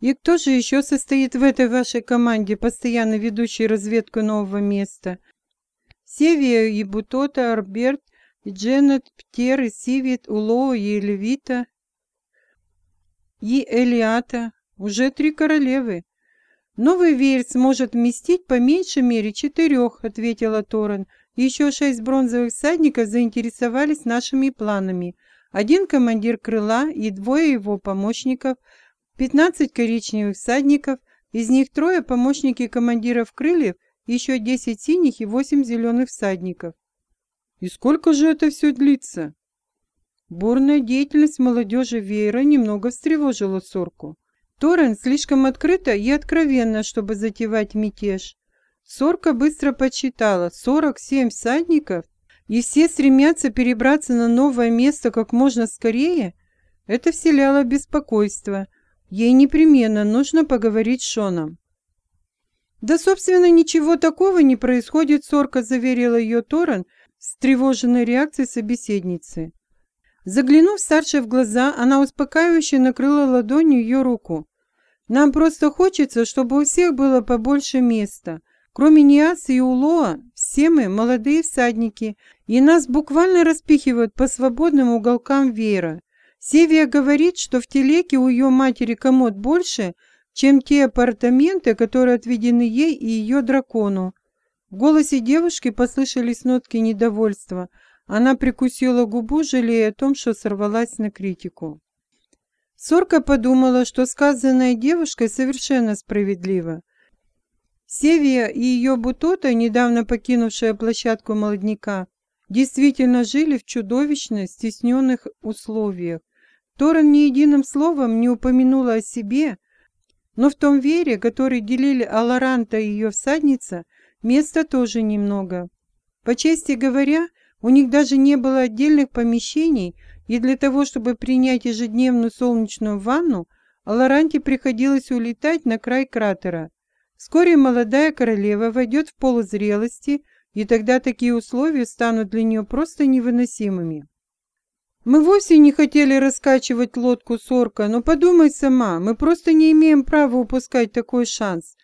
И кто же еще состоит в этой вашей команде, постоянно ведущей разведку нового места? Севия и Бутота, Арберт, и Дженнет, Птер, и Сивит, Улоу и Элевита, и Элиата. Уже три королевы. Новый веер сможет вместить по меньшей мере четырех, ответила Торрен. Еще шесть бронзовых всадников заинтересовались нашими планами. Один командир крыла и двое его помощников – 15 коричневых всадников, из них трое помощники командиров крыльев, еще 10 синих и 8 зеленых всадников. И сколько же это все длится? Бурная деятельность молодежи Веера немного встревожила Сорку. Торрен слишком открыто и откровенно, чтобы затевать мятеж. Сорка быстро подсчитала 47 всадников, и все стремятся перебраться на новое место как можно скорее. Это вселяло беспокойство – Ей непременно нужно поговорить с Шоном. «Да, собственно, ничего такого не происходит», — Сорка заверила ее Торрен с тревоженной реакцией собеседницы. Заглянув старшей в глаза, она успокаивающе накрыла ладонью ее руку. «Нам просто хочется, чтобы у всех было побольше места. Кроме Ниаса и Улоа, все мы молодые всадники, и нас буквально распихивают по свободным уголкам веера. Севия говорит, что в телеке у ее матери комод больше, чем те апартаменты, которые отведены ей и ее дракону. В голосе девушки послышались нотки недовольства. Она прикусила губу, жалея о том, что сорвалась на критику. Сорка подумала, что сказанное девушкой совершенно справедливо. Севия и ее бутота, недавно покинувшая площадку молодняка, действительно жили в чудовищно стесненных условиях. Торрен ни единым словом не упомянула о себе, но в том вере, который делили Аларанта и ее всадница, места тоже немного. По чести говоря, у них даже не было отдельных помещений, и для того, чтобы принять ежедневную солнечную ванну, Аларанте приходилось улетать на край кратера. Вскоре молодая королева войдет в полузрелости, и тогда такие условия станут для нее просто невыносимыми. Мы вовсе не хотели раскачивать лодку сорка, но подумай сама, мы просто не имеем права упускать такой шанс.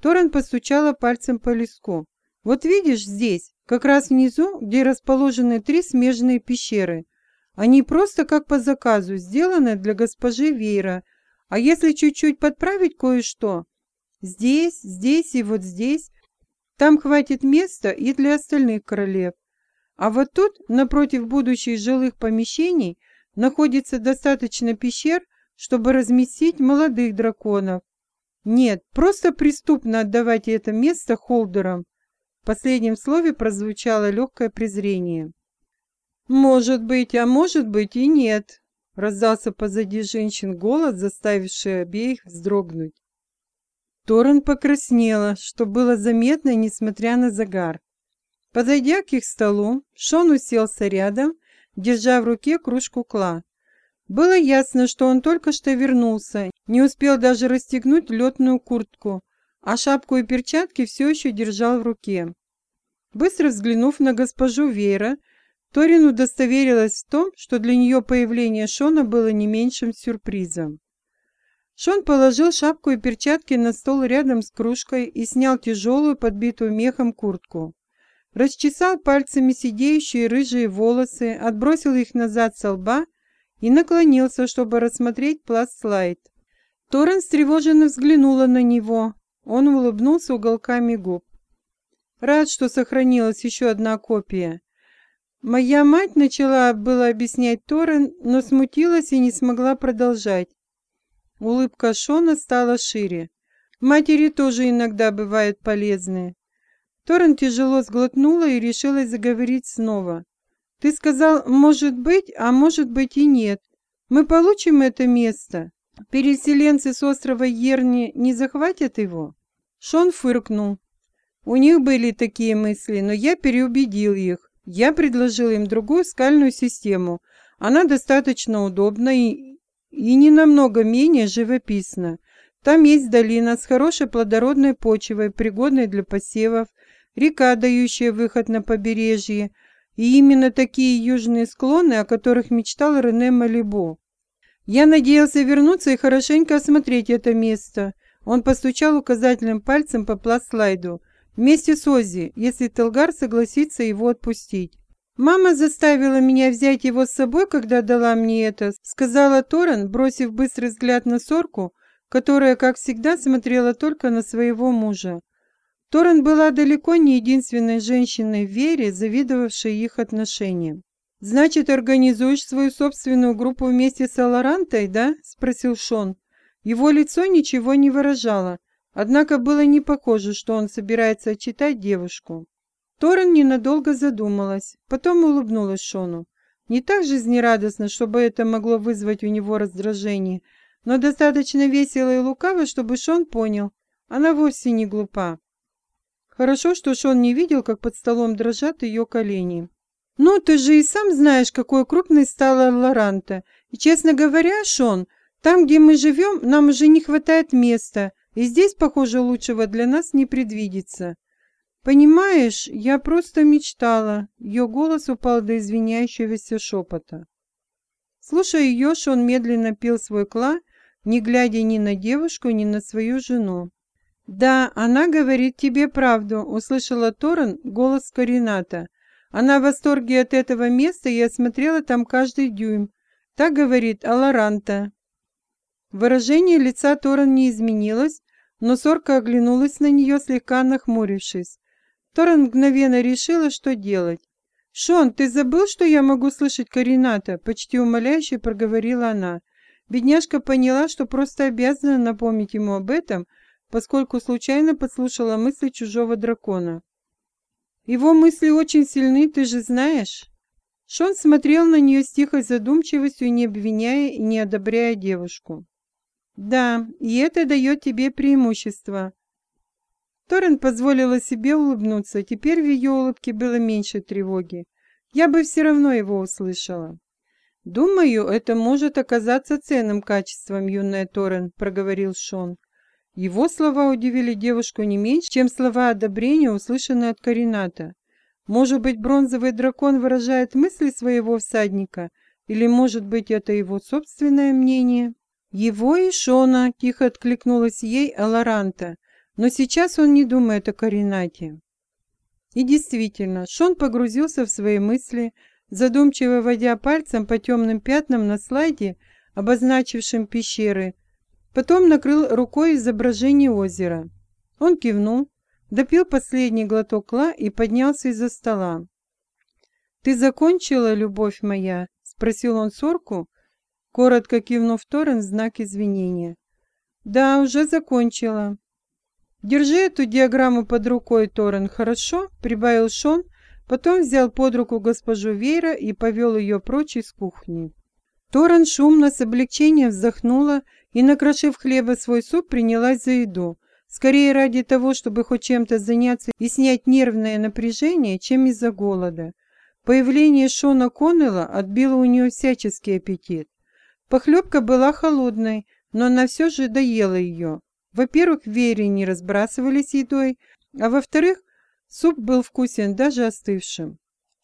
Торрен постучала пальцем по леску. Вот видишь здесь, как раз внизу, где расположены три смежные пещеры. Они просто как по заказу, сделаны для госпожи Вейра. А если чуть-чуть подправить кое-что? Здесь, здесь и вот здесь. Там хватит места и для остальных королев. А вот тут, напротив будущих жилых помещений, находится достаточно пещер, чтобы разместить молодых драконов. Нет, просто преступно отдавать это место холдерам. В последнем слове прозвучало легкое презрение. «Может быть, а может быть и нет», — раздался позади женщин голос, заставивший обеих вздрогнуть. Торрен покраснела, что было заметно, несмотря на загар. Подойдя к их столу, Шон уселся рядом, держа в руке кружку кла. Было ясно, что он только что вернулся, не успел даже расстегнуть летную куртку, а шапку и перчатки все еще держал в руке. Быстро взглянув на госпожу Вейра, Торин удостоверилась в том, что для нее появление Шона было не меньшим сюрпризом. Шон положил шапку и перчатки на стол рядом с кружкой и снял тяжелую, подбитую мехом куртку расчесал пальцами сидеющие рыжие волосы, отбросил их назад со лба и наклонился, чтобы рассмотреть пласт-слайд. Торрен встревоженно взглянула на него. Он улыбнулся уголками губ. Рад, что сохранилась еще одна копия. Моя мать начала было объяснять Торрен, но смутилась и не смогла продолжать. Улыбка Шона стала шире. Матери тоже иногда бывают полезны. Торрен тяжело сглотнула и решилась заговорить снова. «Ты сказал, может быть, а может быть и нет. Мы получим это место? Переселенцы с острова Ерни не захватят его?» Шон фыркнул. У них были такие мысли, но я переубедил их. Я предложил им другую скальную систему. Она достаточно удобна и, и не намного менее живописна. Там есть долина с хорошей плодородной почвой, пригодной для посевов, река, дающая выход на побережье, и именно такие южные склоны, о которых мечтал Рене Малибо. Я надеялся вернуться и хорошенько осмотреть это место. Он постучал указательным пальцем по пласт-слайду. Вместе с Оззи, если Телгар согласится его отпустить. «Мама заставила меня взять его с собой, когда дала мне это», сказала Торрен, бросив быстрый взгляд на Сорку, которая, как всегда, смотрела только на своего мужа. Торрен была далеко не единственной женщиной в Вере, завидовавшей их отношениям. «Значит, организуешь свою собственную группу вместе с Аларантой, да?» – спросил Шон. Его лицо ничего не выражало, однако было не похоже, что он собирается отчитать девушку. Торрен ненадолго задумалась, потом улыбнулась Шону. Не так жизнерадостно, чтобы это могло вызвать у него раздражение, но достаточно весело и лукаво, чтобы Шон понял, она вовсе не глупа. Хорошо, что Шон не видел, как под столом дрожат ее колени. «Ну, ты же и сам знаешь, какой крупной стала Лоранта. И, честно говоря, Шон, там, где мы живем, нам уже не хватает места, и здесь, похоже, лучшего для нас не предвидится. Понимаешь, я просто мечтала». Ее голос упал до извиняющегося шепота. Слушая ее, Шон медленно пил свой кла, не глядя ни на девушку, ни на свою жену. «Да, она говорит тебе правду», — услышала Торрен голос Карината. Она в восторге от этого места и осмотрела там каждый дюйм. Так говорит Аларанта. Выражение лица Торан не изменилось, но Сорка оглянулась на нее, слегка нахмурившись. Торан мгновенно решила, что делать. «Шон, ты забыл, что я могу слышать Карината?» — почти умоляюще проговорила она. Бедняжка поняла, что просто обязана напомнить ему об этом, поскольку случайно подслушала мысли чужого дракона. Его мысли очень сильны, ты же знаешь. Шон смотрел на нее с тихой задумчивостью, не обвиняя и не одобряя девушку. Да, и это дает тебе преимущество. Торрен позволила себе улыбнуться, теперь в ее улыбке было меньше тревоги. Я бы все равно его услышала. «Думаю, это может оказаться ценным качеством, юная Торрен», — проговорил Шон. Его слова удивили девушку не меньше, чем слова одобрения, услышанные от Карината. Может быть, бронзовый дракон выражает мысли своего всадника, или, может быть, это его собственное мнение? Его и Шона, тихо откликнулась ей Аларанта, но сейчас он не думает о Каринате. И действительно, Шон погрузился в свои мысли, задумчиво водя пальцем по темным пятнам на слайде, обозначившем пещеры, Потом накрыл рукой изображение озера. Он кивнул, допил последний глоток кла и поднялся из-за стола. «Ты закончила, любовь моя?» — спросил он сорку, коротко кивнув Торрен знак извинения. «Да, уже закончила». «Держи эту диаграмму под рукой, Торрен, хорошо?» — прибавил Шон, потом взял под руку госпожу Вейра и повел ее прочь из кухни. Торрен шумно с облегчением вздохнула и, накрошив хлеба свой суп, принялась за еду. Скорее ради того, чтобы хоть чем-то заняться и снять нервное напряжение, чем из-за голода. Появление Шона Коннелла отбило у нее всяческий аппетит. Похлебка была холодной, но она все же доела ее. Во-первых, Вере не разбрасывались едой, а во-вторых, суп был вкусен даже остывшим.